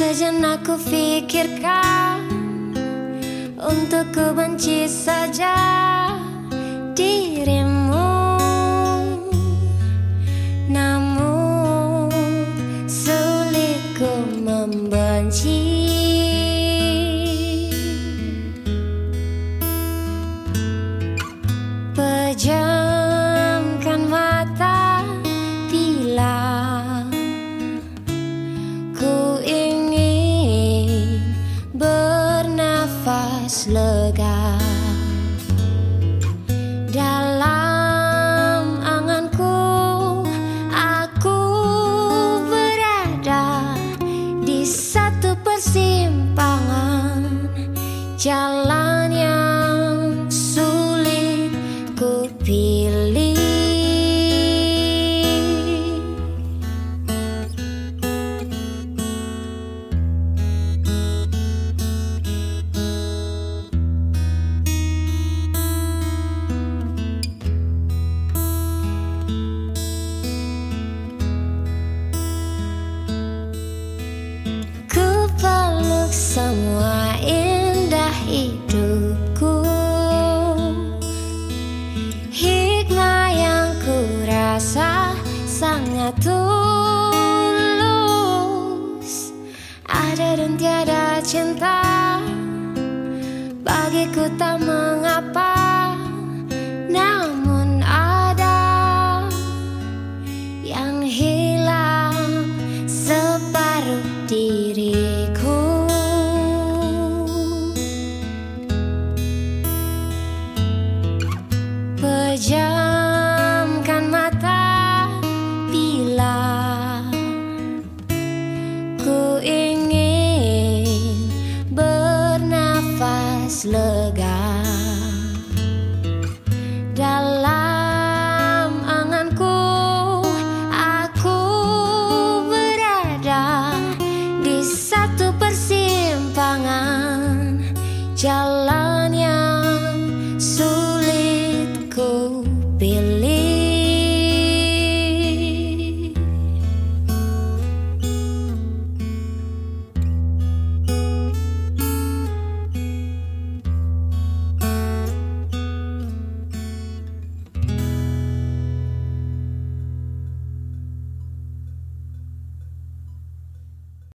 Sejenak ku pikirkan Untuk ku benci saja dirimu. Namun sulit ku membenci Di satu persimpangan. Jalan yang sulit ku Hikmah yang ku rasa sangat tulus. Ada dan tiada cinta Bagiku tak mengapa Namun ada yang hilang separuh diriku lekas lega. Dalam anganku aku berada di satu persimpangan jalan yang sulit ku pilih.